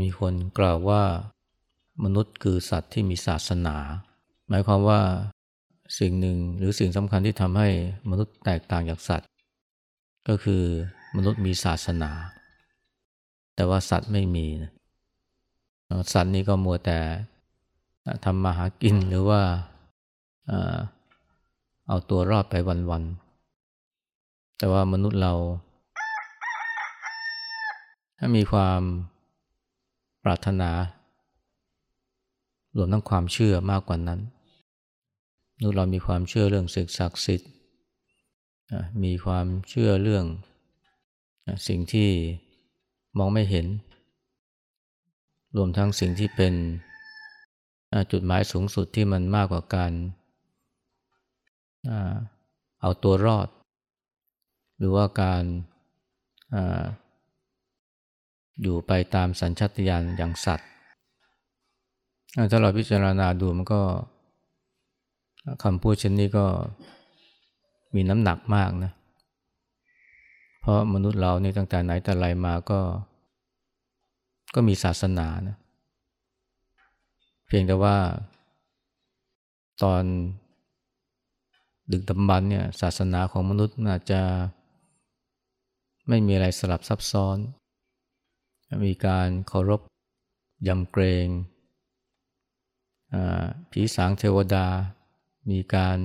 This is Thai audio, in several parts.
มีคนกล่าวว่ามนุษย์คือสัตว์ที่มีศาสนา หมายความว่าสิ่งหนึ่งหรือสิ่งสำคัญที่ทำให้มนุษย์แตกต่างจากสัตว์ ก็คือมนุษย์มีศาสนา แต่ว่าสัตว์ไม่มีนะสัตว์นี่ก็มัวแต่ทำมาหากินหรือว่าเอาตัวรอดไปวันๆแต่ว่ามนุษย์เรา ถ้ามีความ ปรารถนารวมทั้งความเชื่อมากกว่านั้นนุษย์เรามีความเชื่อเรื่องศึกศักดิ์สิทธิ์มีความเชื่อเรื่องสิ่งที่มองไม่เห็น รวมทั้งสิ่งที่เป็นจุดหมายสูงสุดที่มันมากกว่าการเอาตัวรอด หรือว่าการ อยู่ไปตามสัญชาตญาณอย่างสัตว์ ถ้าเราพิจารณาดูมันก็คำพูดเช่นนี้ก็มีน้ำหนักมากนะ เพราะมนุษย์เรานี่ตั้งแต่ไหนแต่ไรมาก็ ก็มีศาสนานะ เพียงแต่ว่า ตอนดึกดำบรรเนี่ยศาสนาของมนุษย์อาจจะไม่มีอะไรสลับซับซ้อน มีการเคารพยำเกรงผีสางเทวดา มีการ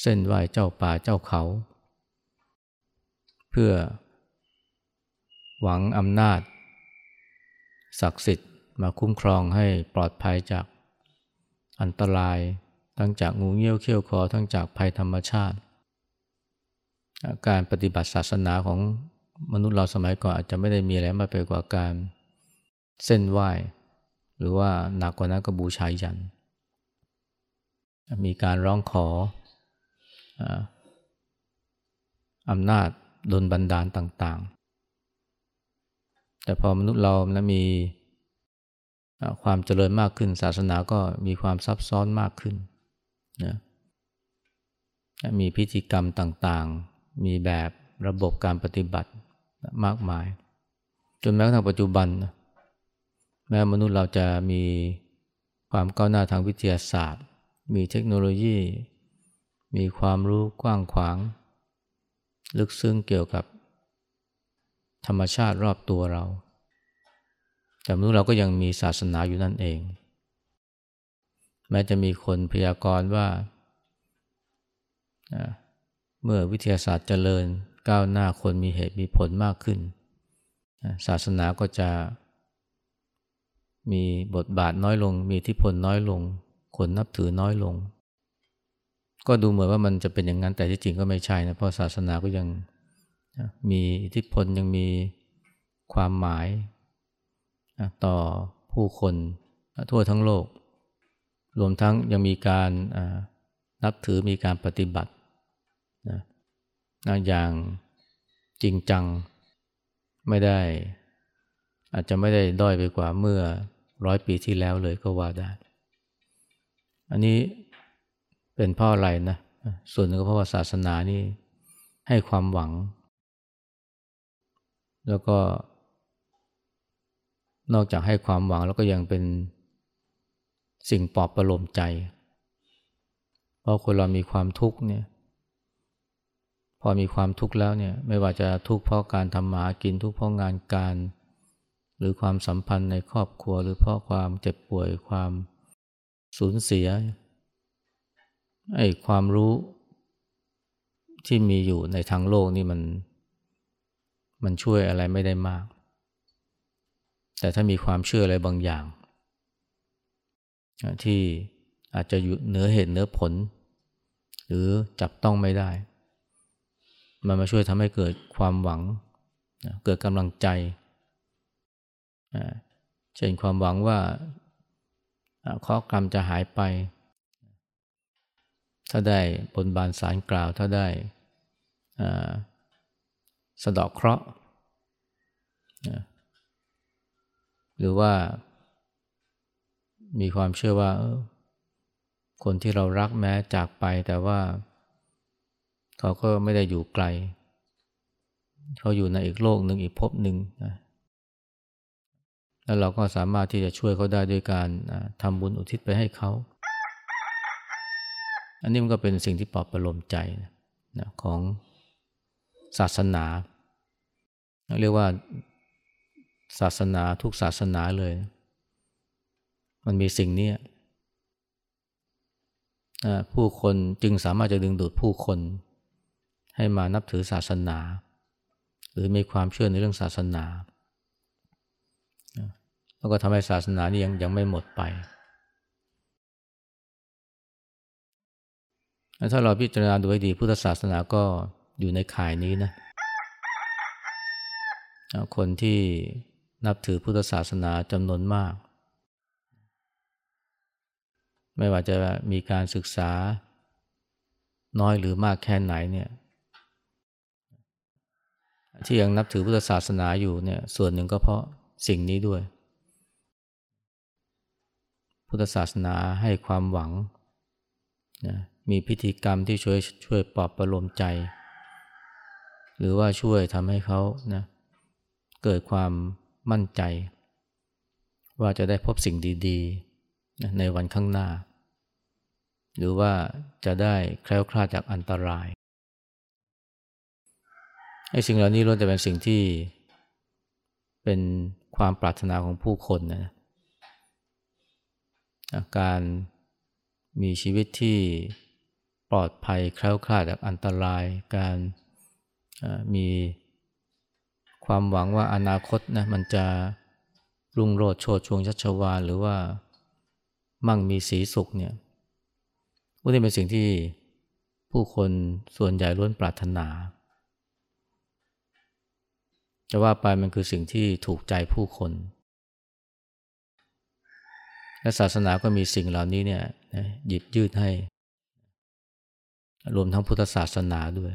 เส้นไหวเจ้าป่าเจ้าเขา เพื่อหวังอำนาจ ศักดิ์สิทธิ์มาคุ้มครองให้ปลอดภัยจากอันตราย ทั้งจากงูเงี้ยวเขี้ยวคอทั้งจากภัยธรรมชาติ การปฏิบัติศาสนาของ มนุษย์เราสมัยก่อนอาจจะไม่ได้มีอะไรมากไปกว่าการเส้นไหว้ หรือว่าหนักกว่านั้นก็บูชายัน มีการร้องขออำนาจดลบันดาลต่างๆ แต่พอมนุษย์เรานะมีความเจริญมากขึ้น ศาสนาก็มีความซับซ้อนมากขึ้นนะมีพิธีกรรมต่างๆ มีแบบระบบการปฏิบัติ มากมาย จนแม้กระทั่งปัจจุบันแม้มนุษย์เราจะมีความก้าวหน้าทางวิทยาศาสตร์ มีเทคโนโลยี มีความรู้กว้างขวาง ลึกซึ้งเกี่ยวกับธรรมชาติรอบตัวเรา แต่มนุษย์เราก็ยังมีศาสนาอยู่นั่นเอง แม้จะมีคนพยากรณ์ว่า เมื่อวิทยาศาสตร์เจริญ ก้าวหน้าคนมีเหตุมีผลมากขึ้น ศาสนาก็จะมีบทบาทน้อยลง มีทธิพลน้อยลง คนนับถือน้อยลง ก็ดูเหมือนว่ามันจะเป็นอย่างนั้นแต่ที่จริงก็ไม่ใช่นะเพราะศาสนาก็ยังมีอิทธิพลยังมีความหมายต่อผู้คนทั่วทั้งโลก รวมทั้งยังมีการนับถือมีการปฏิบัติ อย่างจริงจังไม่ได้ อาจจะไม่ได้ด้อยไปกว่าเมื่อร้อยปีที่แล้วเลยก็ว่าได้ อันนี้เป็นเพราะอะไรนะ ส่วนนึงก็เพราะว่าศาสนานี่ให้ความหวัง แล้วก็ นอกจากให้ความหวังแล้วก็ยังเป็นสิ่งปลอบประโลมใจ เพราะคนเรามีความทุกข์เนี่ย พอมีความทุกข์แล้วเนี่ยไม่ว่าจะทุกข์เพราะการทำหมากินทุกข์เพราะงานการ หรือความสัมพันธ์ในครอบครัว หรือเพราะความเจ็บป่วยความสูญเสียไอ้ความรู้ที่มีอยู่ในทางโลกนี่มัน มันช่วยอะไรไม่ได้มาก แต่ถ้ามีความเชื่ออะไรบางอย่าง ที่อาจจะอยู่เหนือเหตุเหนือผล หรือจับต้องไม่ได้ มันมาช่วยทำให้เกิดความหวัง เกิดกำลังใจเช่นความหวังว่าข้อกรรมจะหายไป ถ้าได้บนบานสารกล่าว ถ้าได้สะดอกเคราะห์หรือว่ามีความเชื่อว่าคนที่เรารักแม้จากไปแต่ว่า เขาก็ไม่ได้อยู่ไกล เขาอยู่ในอีกโลกหนึ่งอีกภพหนึ่งนะแล้วเราก็สามารถที่จะช่วยเขาได้ด้วยการทำบุญอุทิศไปให้เขา อันนี้มันก็เป็นสิ่งที่ปลอบประโลมใจนะของศาสนา เรียกว่าศาสนาทุกศาสนาเลย มันมีสิ่งนี้ผู้คนจึงสามารถจะดึงดูดผู้คน ให้มานับถือศาสนา หรือมีความเชื่อในเรื่องศาสนา แล้วก็ทำให้ศาสนานี้ยังยังไม่หมดไป ถ้าเราพิจารณาดูให้ดีพุทธศาสนาก็อยู่ในข่ายนี้นะ คนที่นับถือพุทธศาสนาจำนวนมาก ไม่ว่าจะมีการศึกษาน้อยหรือมากแค่ไหนเนี่ย ที่ยังนับถือพุทธศาสนาอยู่เนี่ยส่วนหนึ่งก็เพราะสิ่งนี้ด้วย พุทธศาสนาให้ความหวังนะมีพิธีกรรมที่ช่วยช่วยปลอบประโลมใจ หรือว่าช่วยทำให้เขานะเกิดความมั่นใจ ว่าจะได้พบสิ่งดีๆ ในวันข้างหน้า หรือว่าจะได้แคล้วคลาดจากอันตราย ไอ้สิ่งเหล่านี้ล้วนแต่เป็นสิ่งที่เป็นความปรารถนาของผู้คนนะการมีชีวิตที่ปลอดภัยแคล้วคลาดจากอันตราย การมีความหวังว่าอนาคตนะมันจะรุ่งโรจน์โชดช่วงชัชวาหรือว่ามั่งมีสีสุขเนี่ยพวกนี้เป็นสิ่งที่ผู้คนส่วนใหญ่ล้วนปรารถนา จะว่าไปมันคือสิ่งที่ถูกใจผู้คน และศาสนาก็มีสิ่งเหล่านี้เนี่ยหยิบยืดให้ รวมทั้งพุทธศาสนาด้วย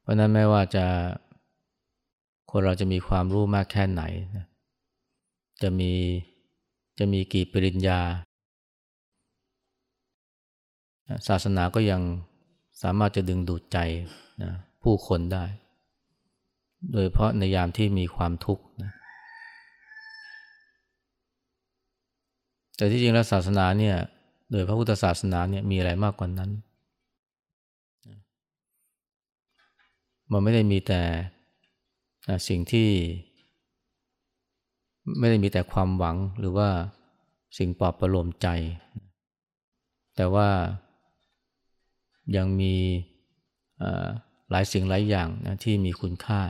เพราะนั้นไม่ว่าจะคนเราจะมีความรู้มากแค่ไหน จะมีจะมีกี่ปริญญา ศาสนาก็ยังสามารถจะดึงดูดใจนะ ผู้คนได้ โดยเพราะในยามที่มีความทุกข์นะแต่ที่จริงแล้วศาสนาเนี่ยโดยพระพุทธศาสนาเนี่ยมีอะไรมากกว่านั้น มันไม่ได้มีแต่สิ่งที่ ไม่ได้มีแต่ความหวังหรือว่าสิ่งปลอบประโลมใจ แต่ว่ายังมี หลายสิ่งหลายอย่างนะที่มีคุณค่า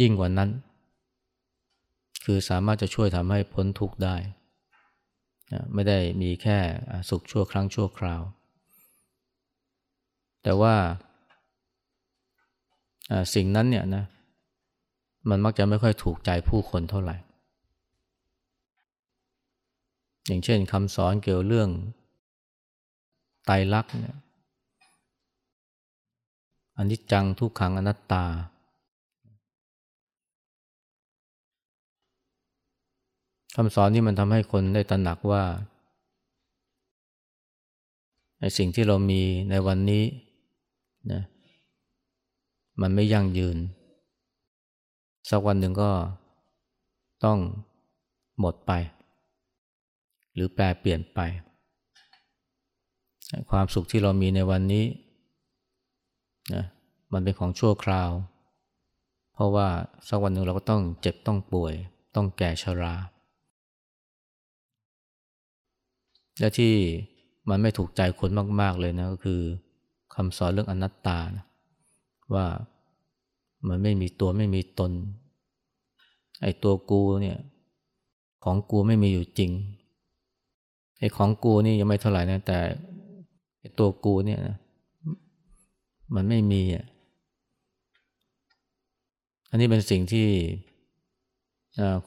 ยิ่งกว่านั้น คือสามารถจะช่วยทำให้พ้นทุกข์ได้นะไม่ได้มีแค่สุขชั่วครั้งชั่วคราว แต่ว่าสิ่งนั้นเนี่ยนะมันมักจะไม่ค่อยถูกใจผู้คนเท่าไหร่ อย่างเช่นคำสอนเกี่ยวเรื่องไตรลักษณ์เนี่ย อน,นิจจังทุกขังอนัตตา คำสอนนี้มันทำให้คนได้ตระหนักว่าในสิ่งที่เรามีในวันนี้นะมันไม่ยั่งยืน สักวันหนึ่งก็ต้องหมดไป หรือแปรเปลี่ยนไป ความสุขที่เรามีในวันนี้ นะมันเป็นของชั่วคราว เพราะว่าสักวันหนึ่งเราก็ต้องเจ็บต้องป่วย ต้องแก่ชรา และที่มันไม่ถูกใจคนมาก ๆ เลยนะก็คือคำสอนเรื่องอนัตตานะว่ามันไม่มีตัวไม่มีตน ไอ้ตัวกูเนี่ยของกูไม่มีอยู่จริงไอ้ของกูนี่ยังไม่เท่าไหร่นะแต่ไอ้ตัวกูเนี่ยนะ มันไม่มีอะอันนี้เป็นสิ่งที่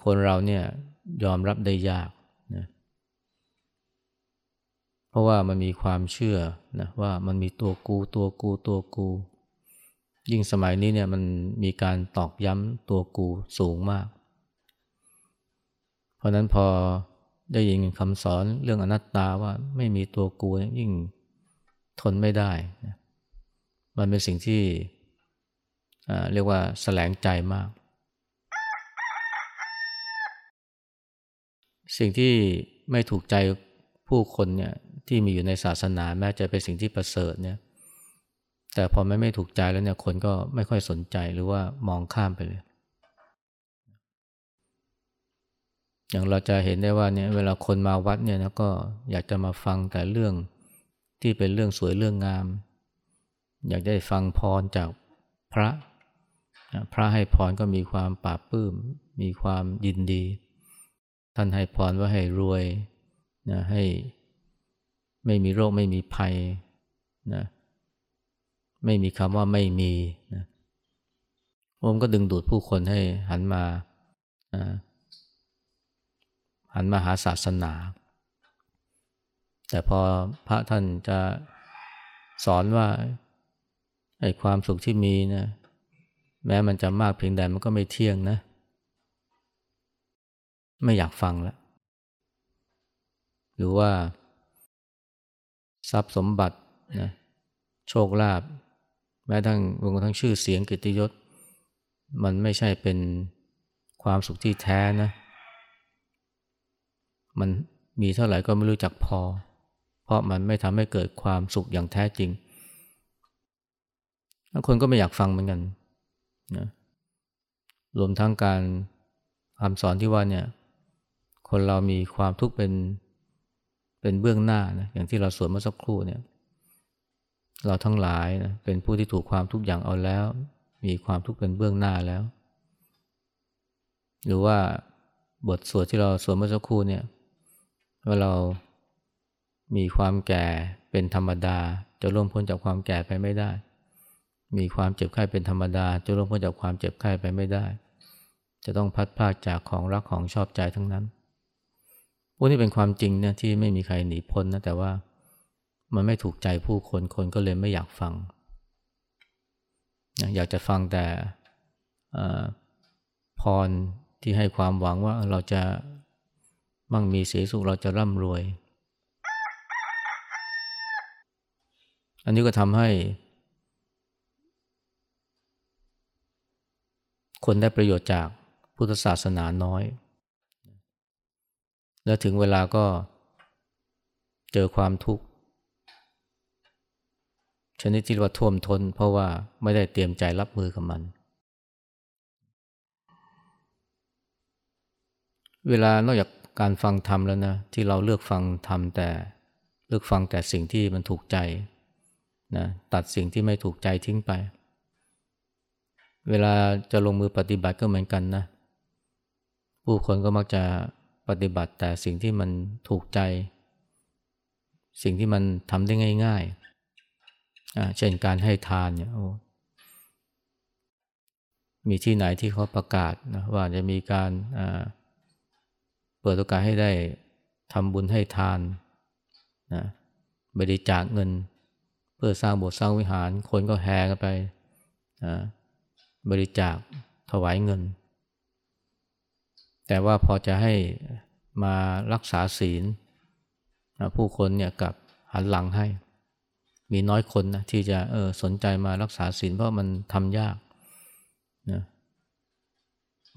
คนเราเนี่ยยอมรับได้ยากนะเพราะว่ามันมีความเชื่อนะว่ามันมีตัวกูตัวกูตัวกู ยิ่งสมัยนี้เนี่ยมันมีการตอกย้ำตัวกูสูงมาก เพราะนั้นพอได้ยินคำสอนเรื่องอนัตตาว่าไม่มีตัวกูยิ่งทนไม่ได้นะ มันเป็นสิ่งที่เรียกว่าแสลงใจมาก สิ่งที่ไม่ถูกใจผู้คนเนี่ยที่มีอยู่ในศาสนาแม้จะเป็นสิ่งที่ประเสริฐเนี่ย แต่พอมันไม่ถูกใจแล้วเนี่ยคนก็ไม่ค่อยสนใจหรือว่ามองข้ามไปเลย อย่างเราจะเห็นได้ว่าเนี่ยเวลาคนมาวัดเนี่ยนะก็อยากจะมาฟังแต่เรื่องที่เป็นเรื่องสวยเรื่องงาม อยากได้ฟังพรจากพระ พระให้พรก็มีความปราบปื้ม มีความยินดี ท่านให้พรว่าให้รวยนะให้ไม่มีโรคไม่มีภัยนะไม่มีคำว่าไม่มีนะผมก็ดึงดูดผู้คนให้หันมาหันมาหาศาสนา แต่พอพระท่านจะสอนว่า ไอ้ความสุขที่มีนะแม้มันจะมากเพียงใดมันก็ไม่เที่ยงนะ ไม่อยากฟังแล้วหรือว่า ทรัพย์สมบัตินะโชคลาภแม้ทั้งรวมทั้งชื่อเสียงกิติยศ มันไม่ใช่เป็นความสุขที่แท้นะ มันมีเท่าไหร่ก็ไม่รู้จักพอ เพราะมันไม่ทำให้เกิดความสุขอย่างแท้จริง คนก็ไม่อยากฟังเหมือนกันนะรวมทั้งการคำสอนที่ว่าเนี่ย คนเรามีความทุกข์เป็นเป็นเบื้องหน้านะอย่างที่เราสวดเมื่อสักครู่เนี่ย เราทั้งหลายนะเป็นผู้ที่ถูกความทุกข์อย่างเอาแล้ว มีความทุกข์เป็นเบื้องหน้าแล้ว หรือว่าบทสวดที่เราสวดเมื่อสักครู่เนี่ยว่าเรามีความแก่เป็นธรรมดา จะล่วงพ้นจากความแก่ไปไม่ได้ มีความเจ็บไข้เป็นธรรมดาจะล่วงพ้นจากความเจ็บไข้ไปไม่ได้ จะต้องพัดพลาดจากของรักของชอบใจทั้งนั้นพวกนี้เป็นความจริงนะที่ไม่มีใครหนีพ้นนะแต่ว่ามันไม่ถูกใจผู้คนคนก็เลยไม่อยากฟัง อยากจะฟังแต่พรที่ให้ความหวังว่าเราจะมั่งมีสีสุขเราจะร่ำรวย อันนี้ก็ทำให้ คนได้ประโยชน์จากพุทธศาสนาน้อย แล้วถึงเวลาก็เจอความทุกข์ชนิดที่ว่าท่วมทนเพราะว่าไม่ได้เตรียมใจรับมือกับมัน เวลานอกจากการฟังธรรมแล้วนะที่เราเลือกฟังธรรมแต่เลือกฟังแต่สิ่งที่มันถูกใจนะตัดสิ่งที่ไม่ถูกใจทิ้งไป เวลาจะลงมือปฏิบัติก็เหมือนกันนะ ผู้คนก็มักจะปฏิบัติแต่สิ่งที่มันถูกใจ สิ่งที่มันทำได้ง่ายๆ เช่นการให้ทานเนี่ยมีที่ไหนที่เขาประกาศนะว่าจะมีการเปิดโอกาสให้ได้ทำบุญให้ทานนะบริจาคเงิน เพื่อสร้างโบสถ์สร้างวิหาร คนก็แห่กันไปนะ บริจาคถวายเงิน แต่ว่าพอจะให้มารักษาศีล ผู้คนเนี่ยกับหันหลังให้ มีน้อยคนนะที่จะเออสนใจมารักษาศีลเพราะมันทำยากนะ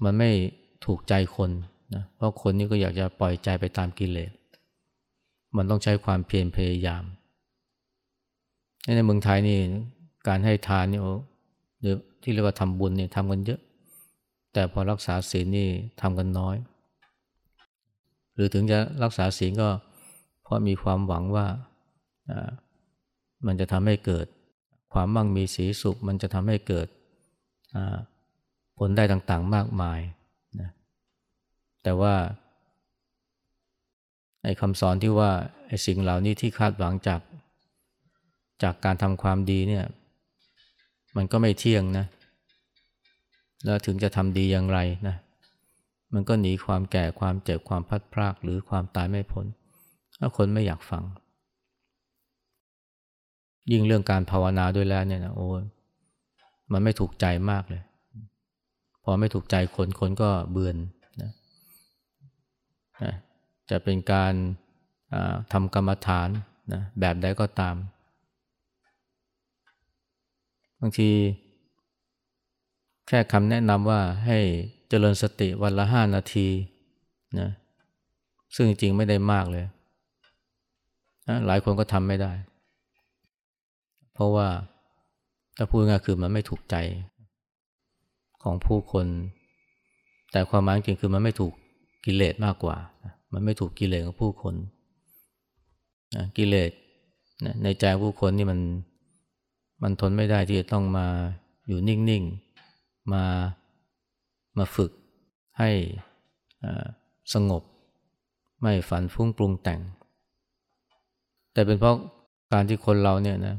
มันไม่ถูกใจคนนะเพราะคนนี้ก็อยากจะปล่อยใจไปตามกิเลส มันต้องใช้ความเพียรพยายาม ในเมืองไทยนี่การให้ทานนี่หรือ ที่เรียกว่าทำบุญเนี่ยทำกันเยอะ แต่พอรักษาศีลนี่ทำกันน้อย หรือถึงจะรักษาศีลก็เพราะมีความหวังว่ามันจะทำให้เกิด ความมั่งมีสีสุข มันจะทำให้เกิดผลได้ต่างๆมากมายนะแต่ว่าไอ้คำสอนที่ว่าไอ้สิ่งเหล่านี้ที่คาดหวังจาก จากการทำความดีเนี่ย มันก็ไม่เที่ยงนะ แล้วถึงจะทำดีอย่างไรนะ มันก็หนีความแก่ความเจ็บความพัดพรากหรือความตายไม่พ้นถ้าคนไม่อยากฟัง ยิ่งเรื่องการภาวนาด้วยแล้วเนี่ยนะโอ้มันไม่ถูกใจมากเลย พอไม่ถูกใจคนคนก็เบือนนะจะเป็นการทำกรรมฐานนะแบบใดก็ตามางที แค่คำแนะนำว่าให้เจริญสติวันละห้านาทีนะซึ่งจริงไม่ได้มากเลยนะหลายคนก็ทำไม่ได้ เพราะว่าถ้าพูดง่ายคือมันไม่ถูกใจของผู้คน แต่ความหมายจริงคือมันไม่ถูกกิเลสมากกว่า มันไม่ถูกกิเลสของผู้คนกิเลสในใจผู้คนนี่มัน มันทนไม่ได้ที่จะต้องมาอยู่นิ่งๆ มามาฝึกให้สงบ ไม่ฝันฟุ้งปรุงแต่ง แต่เป็นเพราะการที่คนเราเนี่ยนะ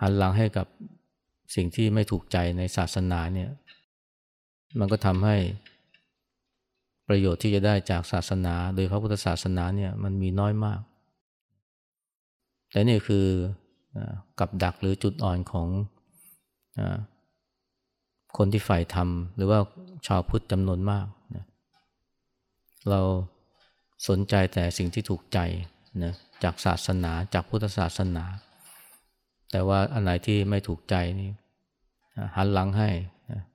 หันหลังให้กับสิ่งที่ไม่ถูกใจในศาสนาเนี่ยมันก็ทำให้ประโยชน์ที่จะได้จากศาสนา โดยพระพุทธศาสนาเนี่ยมันมีน้อยมาก แต่นี่คือ กับดักหรือจุดอ่อนของคนที่ฝ่ายธรรม หรือว่าชาวพุทธจำนวนมากนะเราสนใจแต่สิ่งที่ถูกใจนะจากศาสนาจากพุทธศาสนา แต่ว่าอันไหนที่ไม่ถูกใจนี่หันหลังให้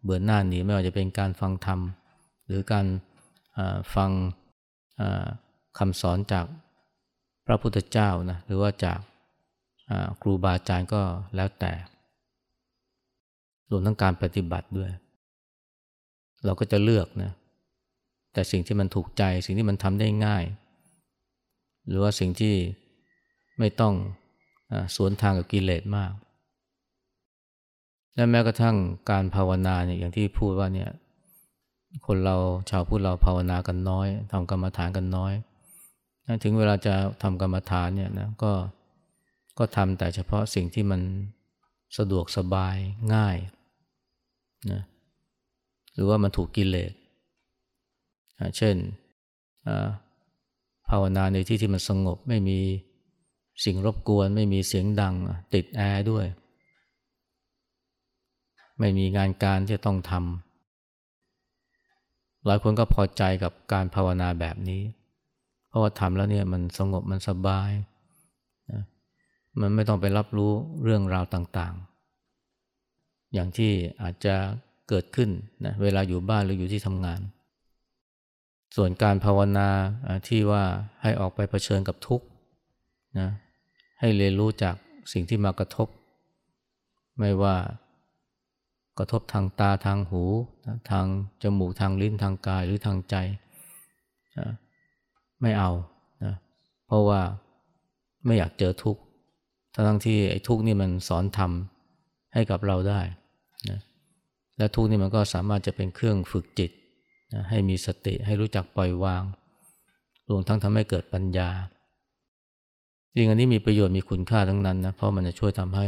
เบื่อหน้าหนีไม่ว่าจะเป็นการฟังธรรม หรือการฟังคำสอนจากพระพุทธเจ้านะหรือว่าจาก ครูบาอาจารย์ก็แล้วแต่ รวมทั้งการปฏิบัติด้วย เราก็จะเลือกนะ แต่สิ่งที่มันถูกใจสิ่งที่มันทำได้ง่าย หรือว่าสิ่งที่ไม่ต้องอสวนทางกับกิเลสมาก และแม้กระทั่งการภาวนาเนี่ยอย่างที่พูดว่าเนี่ยคนเราชาวพุทธเราภาวนากันน้อยทำกรรมฐานกันน้อย ถึงเวลาจะทำกรรมฐานเนี่ยนะก็ ก็ทำแต่เฉพาะสิ่งที่มันสะดวกสบายง่ายนะหรือว่ามันถูกกิเลสเช่นภาวนาในที่ที่มันสงบไม่มีสิ่งรบกวน ไม่มีเสียงดัง ติดแอร์ด้วย ไม่มีงานการที่ต้องทำหลายคนก็พอใจกับการภาวนาแบบนี้ เพราะว่าทำแล้วเนี่ยมันสงบมันสบาย มันไม่ต้องไปรับรู้เรื่องราวต่างๆ อย่างที่อาจจะเกิดขึ้นนะเวลาอยู่บ้านหรืออยู่ที่ทำงาน ส่วนการภาวนาที่ว่าให้ออกไปเผชิญกับทุกข์นะให้เรียนรู้จากสิ่งที่มากระทบ ไม่ว่ากระทบทางตาทางหูทางจมูกทางลิ้นทางกายหรือทางใจไม่เอานะเพราะว่าไม่อยากเจอทุกข์ ทั้งที่ไอ้ทุกข์นี่มันสอนธรรมให้กับเราได้นะและทุกข์นี่มันก็สามารถจะเป็นเครื่องฝึกจิตนะให้มีสติให้รู้จักปล่อยวาง รวมทั้งทำให้เกิดปัญญาจริงอันนี้มีประโยชน์มีคุณค่าทั้งนั้นนะเพราะมันจะช่วยทำให้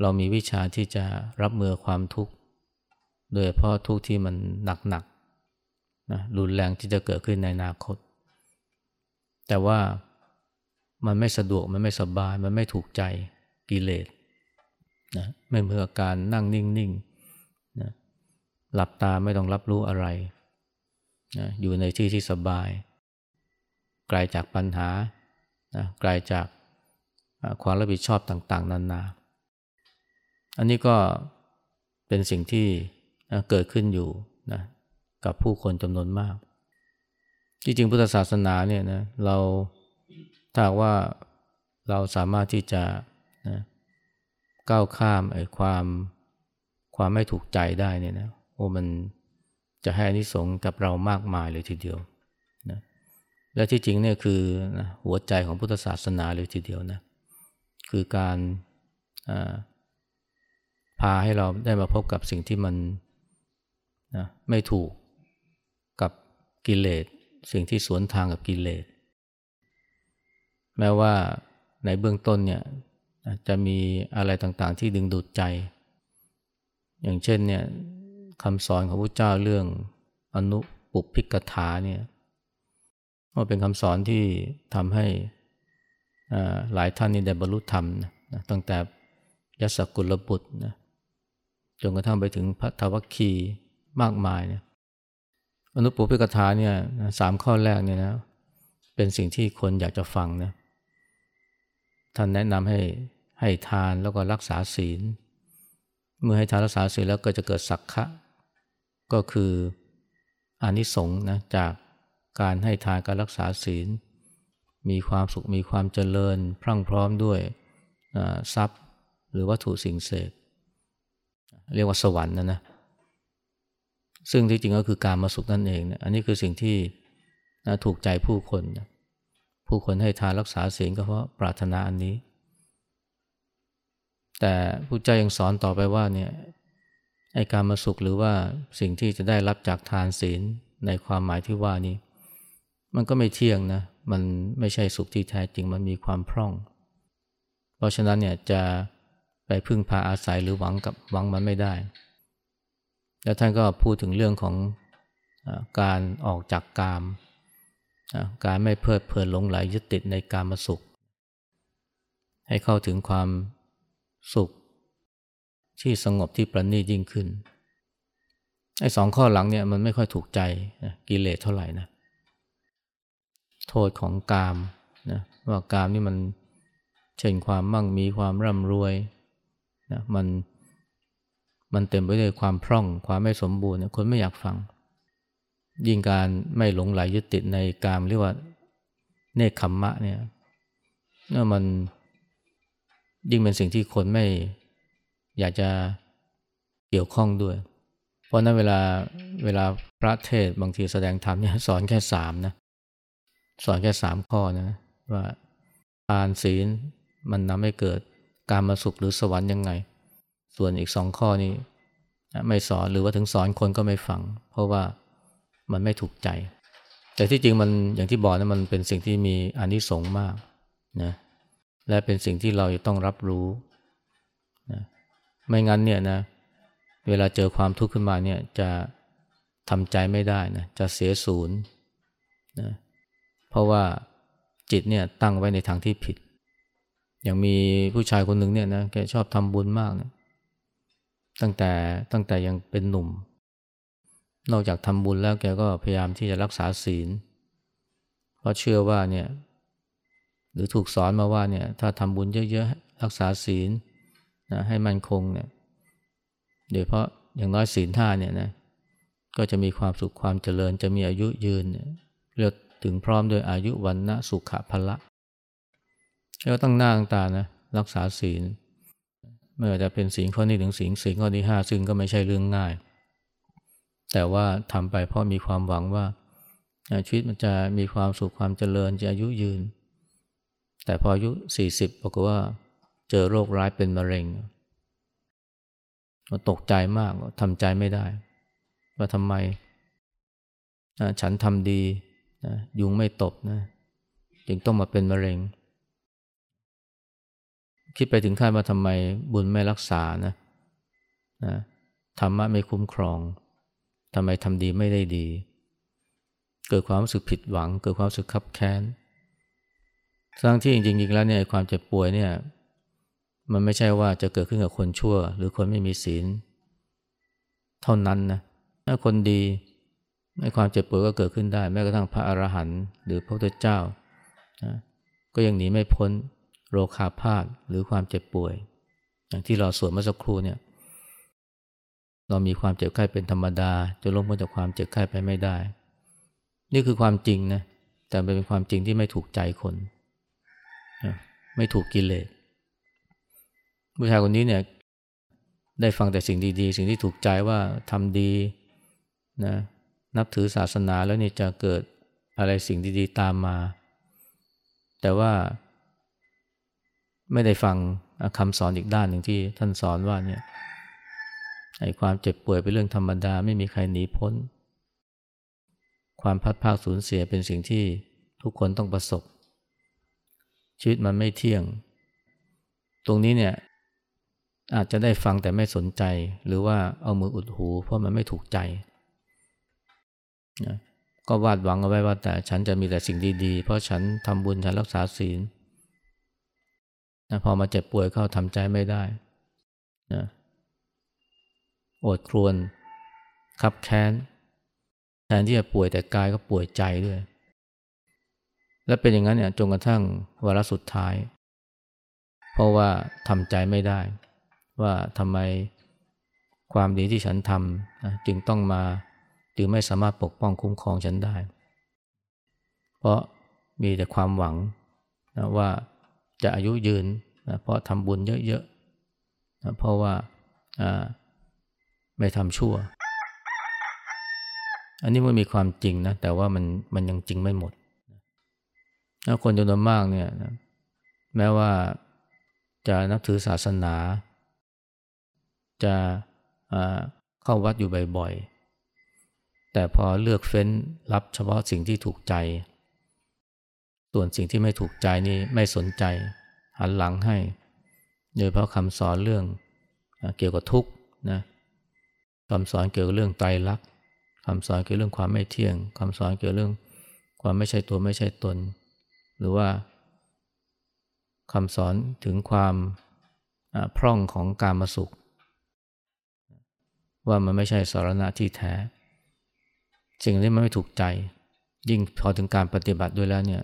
เรามีวิชาที่จะรับมือความทุกข์ โดยเพราะทุกข์ที่มันหนักๆนะรุนแรงที่จะเกิดขึ้นในอนาคต แต่ว่า มันไม่สะดวกมันไม่สบาย มันไม่ถูกใจกิเลสนะไม่เหมือนการนั่งนิ่งๆนะหลับตาไม่ต้องรับรู้อะไรนะอยู่ในที่ที่สบาย ไกลจากปัญหานะไกลจากความรับผิดชอบต่าง ๆ นานา อันนี้ก็เป็นสิ่งที่นะเกิดขึ้นอยู่นะกับผู้คนจำนวนมาก จริงๆ พุทธศาสนาเนี่ยนะเรา ถ้าว่าเราสามารถที่จะนะก้าวข้ามไอ้ความความไม่ถูกใจได้เนี่ยนะโอ้มันจะให้อนิสงส์กับเรามากมายเลยทีเดียวนะและที่จริงเนี่ยคือนะหัวใจของพุทธศาสนาเลยทีเดียวนะคือการพาให้เราได้มาพบกับสิ่งที่มันนะไม่ถูกกับกิเลสสิ่งที่สวนทางกับกิเลส แม้ว่าในเบื้องต้นเนี่ยจะมีอะไรต่างๆที่ดึงดูดใจ อย่างเช่นเนี่ยคำสอนของพระเจ้าเรื่องอนุปุพิกถาเนี่ยว่าเป็นคำสอนที่ทำให้หลายท่านนี่ได้บรรลุธรรมนะตั้งแต่ยศกุลบุตรนะจนกระทั่งไปถึงพระทวัคคีมากมายเนี่ยอนุปุพิกถาเนี่ยสามข้อแรกเนี่ยนะเป็นสิ่งที่คนอยากจะฟังนะ ท่านแนะนำให้ให้ทานแล้วก็รักษาศีล เมื่อให้ทานรักษาศีลแล้วก็จะเกิดสักขะ ก็คืออานิสงส์นะจากการให้ทานการรักษาศีล มีความสุขมีความเจริญ พรั่งพร้อมด้วยทรัพย์หรือวัตถุสิ่งเสพเรียกว่าสวรรค์นะนะซึ่งที่จริงก็คือการมาสุขนั่นเองนะอันนี้คือสิ่งที่นะถูกใจผู้คนนะ ผู้คนให้ทานรักษาศีลก็เพราะปรารถนาอันนี้ แต่ผู้เจ้ายังสอนต่อไปว่าเนี่ยไอการมาสุขหรือว่าสิ่งที่จะได้รับจากทานศีลในความหมายที่ว่านี้ มันก็ไม่เที่ยงนะ มันไม่ใช่สุขที่แท้จริงมันมีความพร่อง เพราะฉะนั้นเนี่ยจะไปพึ่งพาอาศัยหรือหวังกับหวังมันไม่ได้ แล้วท่านก็พูดถึงเรื่องของอการออกจากกาม การไม่เพลิดเพลินหลงไหลยึดติดในการมาสุข ให้เข้าถึงความสุข ที่สงบที่ประณีตยิ่งขึ้นไอ้สองข้อหลังเนี่ยมันไม่ค่อยถูกใจกิเลสเท่าไหร่นะโทษของกามนะว่ากามนี่มันเช่นความมั่งมีความร่ำรวยนะมันมันเต็มไปด้วยความพร่อง ความไม่สมบูรณ์คนไม่อยากฟัง ยิ่งการไม่หลงไหลยึดติดในกามเรียกว่าเนคขมมะเนี่ยนี่มันยิ่งเป็นสิ่งที่คนไม่อยากจะเกี่ยวข้องด้วย เพราะนั้นเวลาเวลาพระเทศบางทีแสดงธรรมเนี่ยสอนแค่สามนะ สอนแค่สามข้อนะ ว่าทานศีลมันนำให้เกิดการมาสุขหรือสวรรค์ยังไง ส่วนอีกสองข้อนี้ไม่สอนหรือว่าถึงสอนคนก็ไม่ฟัง เพราะว่า มันไม่ถูกใจ แต่ที่จริงมันอย่างที่บอกนะมันเป็นสิ่งที่มีอนิสงส์มากนะและเป็นสิ่งที่เราจะต้องรับรู้นะไม่งั้นเนี่ยนะเวลาเจอความทุกข์ขึ้นมาเนี่ยจะทำใจไม่ได้นะจะเสียศูนย์นะเพราะว่าจิตเนี่ยตั้งไว้ในทางที่ผิด อย่างมีผู้ชายคนหนึ่งเนี่ยนะแกชอบทำบุญมากนะตั้งแต่ตั้งแต่ยังเป็นหนุ่ม นอกจากทำบุญแล้วแกก็พยายามที่จะรักษาศีล เพราะเชื่อว่าเนี่ยหรือถูกสอนมาว่าเนี่ยถ้าทำบุญเยอะๆรักษาศีลนะให้มันคงเนี่ยโดยเพราะอย่างน้อยศีลท่าเนี่ยนะก็จะมีความสุขความเจริญจะมีอายุยืนเรียกถึงพร้อมด้วยอายุวันนะสุขะพละแล้วตั้งหน้าตานะรักษาศีลไม่ว่าจะเป็นศีลข้อนี้ถึงศีลศีลข้อที่ห้าซึ่งก็ไม่ใช่เรื่องง่าย แต่ว่าทำไปเพราะมีความหวังว่าชีวิตมันจะมีความสุขความเจริญจะอายุยืน แต่พออายุสี่สิบบอกว่าเจอโรคร้ายเป็นมะเร็งตกใจมากทำใจไม่ได้ ว่าทำไม ฉันทำดียุงไม่ตบนะจึงต้องมาเป็นมะเร็ง คิดไปถึงขั้นว่าทำไมบุญไม่รักษานะนะธรรมะไม่คุ้มครอง ทำไมทำดีไม่ได้ดี เกิดความรู้สึกผิดหวัง เกิดความรู้สึกขับแค้นทั้งที่จริงๆแล้วเนี่ยความเจ็บป่วยเนี่ยมันไม่ใช่ว่าจะเกิดขึ้นกับคนชั่ว หรือคนไม่มีศีล เท่านั้นนะถ้าคนดีในความเจ็บป่วยก็เกิดขึ้นได้ แม้กระทั่งพระอรหันต์หรือพระพุทธเจ้านะก็ยังหนีไม่พ้นโรคาพาธหรือความเจ็บป่วย อย่างที่เราสวดเมื่อสักครู่เนี่ย เรามีความเจ็บไข้เป็นธรรมดา จะล้มพ้นจากความเจ็บไข้ไปไม่ได้ นี่คือความจริงนะ แต่เป็นความจริงที่ไม่ถูกใจคน ไม่ถูกกิเลสผู้ชายคนนี้เนี่ยได้ฟังแต่สิ่งดีๆ สิ่งที่ถูกใจว่าทำดีนะนับถือศาสนาแล้วนี่จะเกิดอะไรสิ่งดีๆ ตามมา แต่ว่าไม่ได้ฟังคำสอนอีกด้านหนึ่งที่ท่านสอนว่าเนี่ย ไอ้ความเจ็บป่วยเป็นเรื่องธรรมดาไม่มีใครหนีพ้น ความพัดภาคสูญเสียเป็นสิ่งที่ทุกคนต้องประสบ ชีวิตมันไม่เที่ยง ตรงนี้เนี่ยอาจจะได้ฟังแต่ไม่สนใจ หรือว่าเอามืออุดหู เพราะมันไม่ถูกใจนะก็วาดหวังเอาไว้ว่าแต่ฉันจะมีแต่สิ่งดีๆ เพราะฉันทำบุญฉันรักษาศีลนะพอมาเจ็บป่วยเข้าทำใจไม่ได้นะ อดครวนขับแค้น แทนที่จะป่วยแต่กายก็ป่วยใจด้วย และเป็นอย่างนั้นเนี่ยจนกระทั่งวาระสุดท้าย เพราะว่าทำใจไม่ได้ ว่าทำไมความดีที่ฉันทำจึงต้องมาจึงไม่สามารถปกป้องคุ้มครองฉันได้ เพราะมีแต่ความหวังนะว่าจะอายุยืนนะเพราะทำบุญเยอะๆนะเพราะว่า ไม่ทำชั่ว อันนี้มันมีความจริงนะ แต่ว่ามันมันยังจริงไม่หมดนะคนจำนวนมากเนี่ยนะแม้ว่าจะนับถือศาสนา จะเข้าวัดอยู่บ่อยๆ แต่พอเลือกเฟ้นรับเฉพาะสิ่งที่ถูกใจ ส่วนสิ่งที่ไม่ถูกใจนี่ไม่สนใจ หันหลังให้ โดยเพราะคำสอนเรื่องเกี่ยวกับทุกข์นะ คำสอนเกี่ยวกับเรื่องไตรลักษณ์คำสอนเกี่ยวกับเรื่องความไม่เที่ยงคำสอนเกี่ยวกับเรื่องความไม่ใช่ตัวไม่ใช่ตน หรือว่าคำสอนถึงความพร่องของการมาสุข ว่ามันไม่ใช่สารณะที่แท้สิ่งที่มันไม่ถูกใจ ยิ่งพอถึงการปฏิบัติด้วยแล้วเนี่ย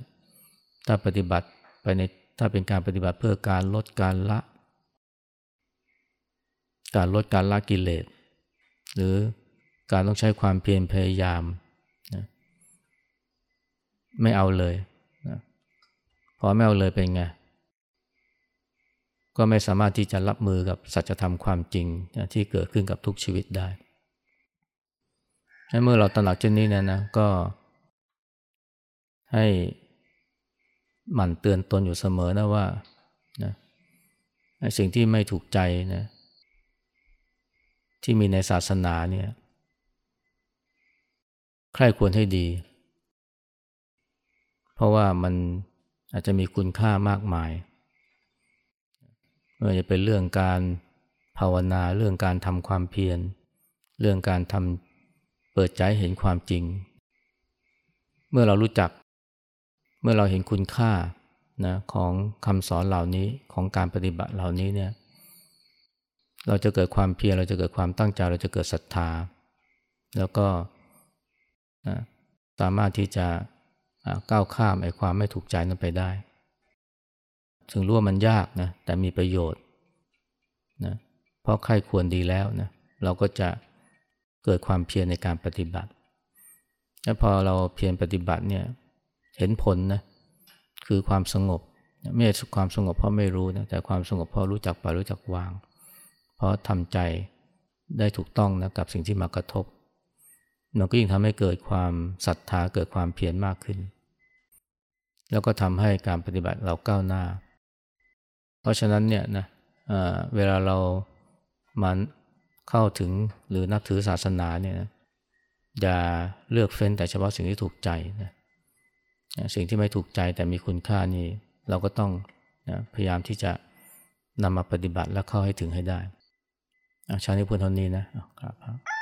ถ้าปฏิบัติไปในถ้าเป็นการปฏิบัติเพื่อการลดการละ การลดการละกิเลส หรือการต้องใช้ความเพียรพยายามนะไม่เอาเลยนะพอไม่เอาเลยเป็นไง ก็ไม่สามารถที่จะรับมือกับสัจธรรมความจริงที่เกิดขึ้นกับทุกชีวิตได้เมื่อเราตระหนักเช่นนี้นะนะก็ ให้หมั่นเตือนตนอยู่เสมอนะว่านะสิ่งที่ไม่ถูกใจนะ ที่มีในศาสนาเนี่ยใครควรให้ดี เพราะว่ามันอาจจะมีคุณค่ามากมายไม่ว่าจะเป็นเรื่องการภาวนาเรื่องการทำความเพียร เรื่องการทำเปิดใจเห็นความจริง เมื่อเรารู้จัก เมื่อเราเห็นคุณค่านะของคำสอนเหล่านี้ของการปฏิบัติเหล่านี้เนี่ย เราจะเกิดความเพียรเราจะเกิดความตั้งใจเราจะเกิดศรัทธา แล้วก็นะสามารถที่จะก้าวข้ามไอ้ความไม่ถูกใจนั้นไปได้ ถึงรู้ว่ามันยากนะแต่มีประโยชน์นะเพราะใครควรดีแล้วนะเราก็จะเกิดความเพียรในการปฏิบัติ แล้วพอเราเพียรปฏิบัติเนี่ยเห็นผลนะคือความสงบ ไม่ใช่ความสงบเพราะไม่รู้นะแต่ความสงบเพราะรู้จักปล่อยรู้จักวาง ราะทำใจได้ถูกต้องนะกับสิ่งที่มากระทบ มันก็ยิ่งทำให้เกิดความศรัทธาเกิดความเพียรมากขึ้น แล้วก็ทำให้การปฏิบัติเราก้าวหน้า เพราะฉะนั้นเนี่ยนะเวลาเรามันเข้าถึงหรือนับถือศาสนาเนี่ยนะอย่าเลือกเฟ้นแต่เฉพาะสิ่งที่ถูกใจนะสิ่งที่ไม่ถูกใจแต่มีคุณค่านี่เราก็ต้องนะพยายามที่จะนำมาปฏิบัติและเข้าให้ถึงให้ได้ ชาวนี้พูดเท่านี้นะครับ